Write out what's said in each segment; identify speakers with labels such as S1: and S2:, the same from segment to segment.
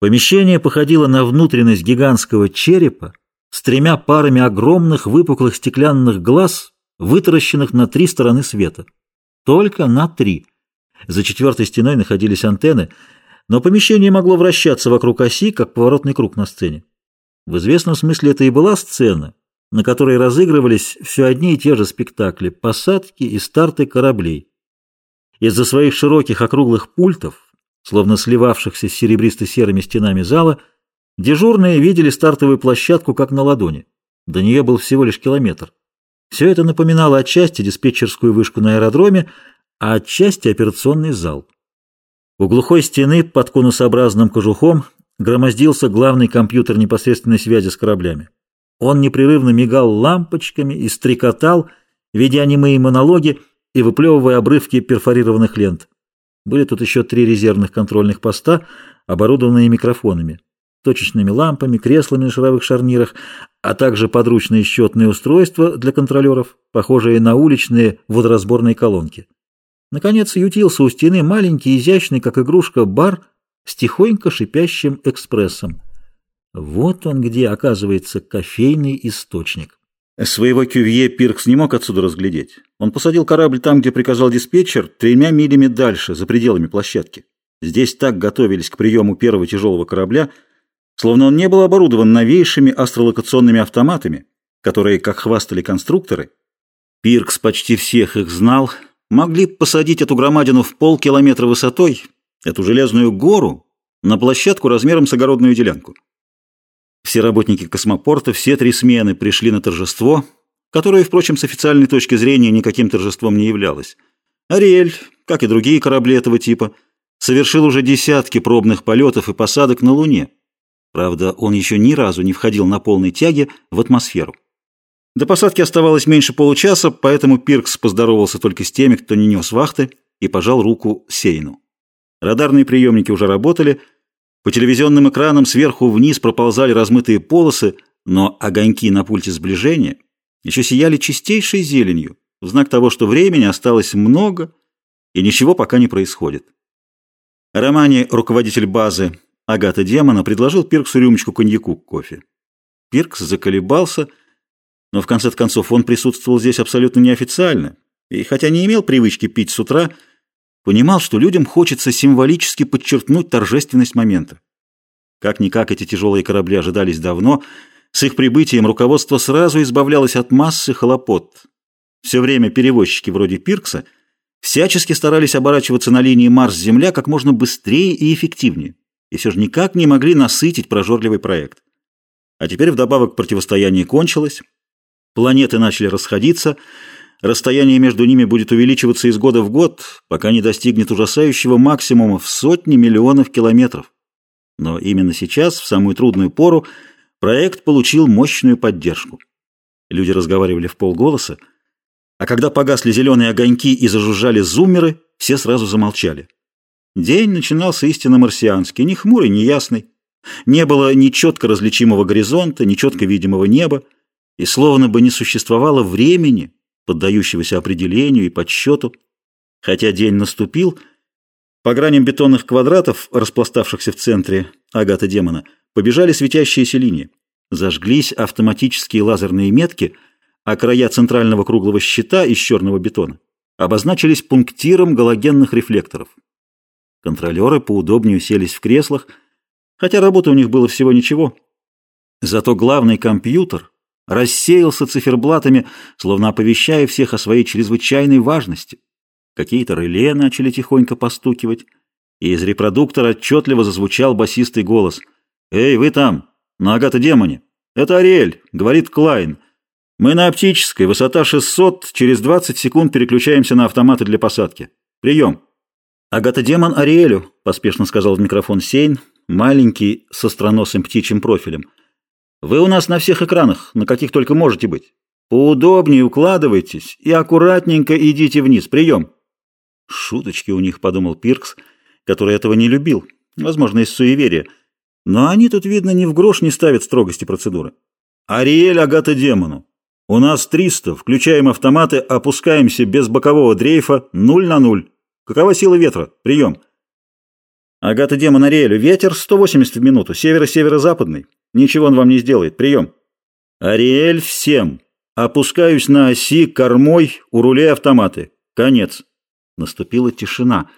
S1: Помещение походило на внутренность гигантского черепа с тремя парами огромных выпуклых стеклянных глаз, вытаращенных на три стороны света. Только на три. За четвертой стеной находились антенны, но помещение могло вращаться вокруг оси, как поворотный круг на сцене. В известном смысле это и была сцена, на которой разыгрывались все одни и те же спектакли – посадки и старты кораблей. Из-за своих широких округлых пультов словно сливавшихся с серебристо-серыми стенами зала, дежурные видели стартовую площадку как на ладони. До нее был всего лишь километр. Все это напоминало отчасти диспетчерскую вышку на аэродроме, а отчасти операционный зал. У глухой стены под конусообразным кожухом громоздился главный компьютер непосредственной связи с кораблями. Он непрерывно мигал лампочками и стрекотал, ведя немые монологи и выплевывая обрывки перфорированных лент. Были тут еще три резервных контрольных поста, оборудованные микрофонами, точечными лампами, креслами на шаровых шарнирах, а также подручные счетные устройства для контролеров, похожие на уличные водоразборные колонки. Наконец ютился у стены маленький, изящный, как игрушка, бар с тихонько шипящим экспрессом. Вот он где, оказывается, кофейный источник.
S2: Своего кювье Пиркс не мог отсюда разглядеть. Он посадил корабль там, где приказал диспетчер, тремя милями дальше, за пределами площадки. Здесь так готовились к приему первого тяжелого корабля, словно он не был оборудован новейшими астролокационными автоматами, которые, как хвастали конструкторы, Пиркс почти всех их знал, могли посадить эту громадину в полкилометра высотой, эту железную гору, на площадку размером с огородную делянку. Все работники космопорта, все три смены пришли на торжество, которое, впрочем, с официальной точки зрения никаким торжеством не являлось. Ариэль, как и другие корабли этого типа, совершил уже десятки пробных полетов и посадок на Луне. Правда, он еще ни разу не входил на полной тяге в атмосферу. До посадки оставалось меньше получаса, поэтому Пиркс поздоровался только с теми, кто не нес вахты, и пожал руку Сейну. Радарные приемники уже работали – по телевизионным экранам сверху вниз проползали размытые полосы, но огоньки на пульте сближения еще сияли чистейшей зеленью, в знак того, что времени осталось много и ничего пока не происходит. Романе, руководитель базы Агата Демона, предложил Пирксу рюмочку коньяку к кофе. Пиркс заколебался, но в конце концов он присутствовал здесь абсолютно неофициально, и хотя не имел привычки пить с утра, понимал, что людям хочется символически подчеркнуть торжественность момента. Как-никак эти тяжелые корабли ожидались давно, с их прибытием руководство сразу избавлялось от массы хлопот. Все время перевозчики вроде Пиркса всячески старались оборачиваться на линии Марс-Земля как можно быстрее и эффективнее, и все же никак не могли насытить прожорливый проект. А теперь вдобавок противостояние кончилось, планеты начали расходиться, расстояние между ними будет увеличиваться из года в год, пока не достигнет ужасающего максимума в сотни миллионов километров. Но именно сейчас, в самую трудную пору, проект получил мощную поддержку. Люди разговаривали в полголоса, а когда погасли зеленые огоньки и зажужжали зуммеры, все сразу замолчали. День начинался истинно марсианский, не хмурый, не ясный. Не было ни четко различимого горизонта, ни четко видимого неба, и словно бы не существовало времени, поддающегося определению и подсчету. Хотя день наступил, по граням бетонных квадратов, распластавшихся в центре агата демона, побежали светящиеся линии. Зажглись автоматические лазерные метки, а края центрального круглого щита из черного бетона обозначились пунктиром галогенных рефлекторов. Контролеры поудобнее уселись в креслах, хотя работы у них было всего ничего. Зато главный компьютер рассеялся циферблатами, словно оповещая всех о своей чрезвычайной важности. Какие-то реле начали тихонько постукивать, и из репродуктора отчетливо зазвучал басистый голос. «Эй, вы там, на Агата-демоне! Это Ариэль!» — говорит Клайн. «Мы на оптической, высота 600, через 20 секунд переключаемся на автоматы для посадки. Прием!» «Агата-демон Ариэлю», — поспешно сказал в микрофон Сейн, маленький, со остроносым птичьим профилем — вы у нас на всех экранах, на каких только можете быть. Поудобнее укладывайтесь и аккуратненько идите вниз. Прием!» «Шуточки у них», — подумал Пиркс, который этого не любил, возможно, из суеверия. Но они тут, видно, ни в грош не ставят строгости процедуры. «Ариэль Агата Демону. У нас 300, включаем автоматы, опускаемся без бокового дрейфа, нуль на нуль. Какова сила ветра? Прием!» Агата Демон Ариэлю, ветер 180 в минуту, северо-северо-западный. Ничего он вам не сделает. Прием. Ариэль всем. Опускаюсь на оси, кормой, у рулей автоматы. Конец.
S1: Наступила тишина.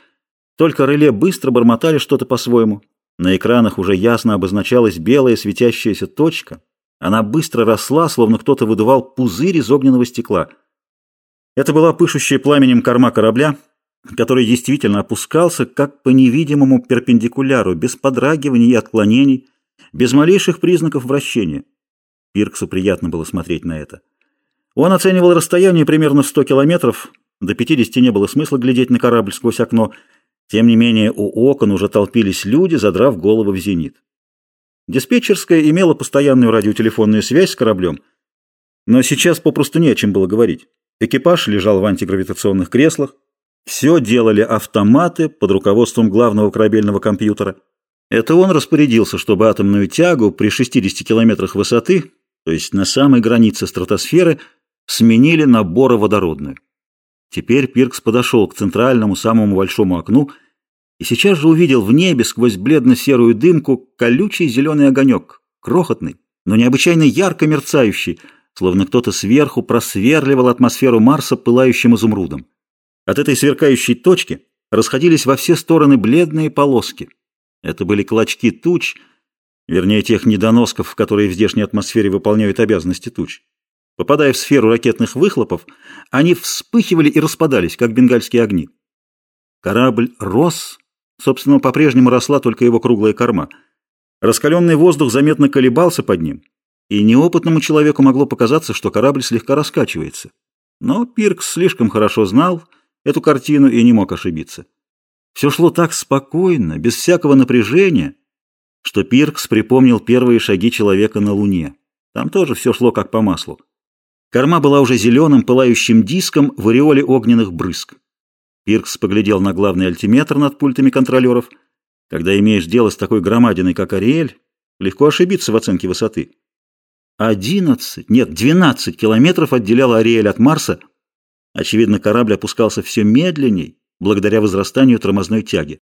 S1: Только реле быстро бормотали что-то по-своему. На экранах уже ясно обозначалась белая светящаяся точка. Она быстро росла, словно кто-то выдувал пузырь из огненного стекла. Это была пышущая пламенем корма корабля, который действительно опускался, как по невидимому перпендикуляру, без подрагиваний и отклонений, без малейших признаков вращения. Пирксу приятно было смотреть на это. Он оценивал расстояние примерно в 100 километров, до 50 не было смысла глядеть на корабль сквозь окно, тем не менее у окон уже толпились люди, задрав головы в зенит. Диспетчерская имела постоянную радиотелефонную связь с кораблем, но сейчас попросту не о чем было говорить. Экипаж лежал в антигравитационных креслах, все делали автоматы под руководством главного корабельного компьютера. Это он распорядился, чтобы атомную тягу при 60 километрах высоты, то есть на самой границе стратосферы, сменили на бороводородную. Теперь Пиркс подошел к центральному самому большому окну и сейчас же увидел в небе сквозь бледно-серую дымку колючий зеленый огонек, крохотный, но необычайно ярко мерцающий, словно кто-то сверху просверливал атмосферу Марса пылающим изумрудом. От этой сверкающей точки расходились во все стороны бледные полоски. Это были клочки туч, вернее тех недоносков, которые в здешней атмосфере выполняют обязанности туч. Попадая в сферу ракетных выхлопов, они вспыхивали и распадались, как бенгальские огни. Корабль рос, собственно, по-прежнему росла только его круглая корма. Раскаленный воздух заметно колебался под ним, и неопытному человеку могло показаться, что корабль слегка раскачивается. Но Пиркс слишком хорошо знал, эту картину и не мог ошибиться. Все шло так спокойно, без всякого напряжения, что Пиркс припомнил первые шаги человека на Луне. Там тоже все шло как по маслу. Корма была уже зеленым, пылающим диском в ореоле огненных брызг. Пиркс поглядел на главный альтиметр над пультами контролеров. Когда имеешь дело с такой громадиной, как Ариэль, легко ошибиться в оценке высоты. Одиннадцать, нет, двенадцать километров отделяла Ариэль от Марса – Очевидно, корабль опускался все медленней, благодаря возрастанию тормозной тяги.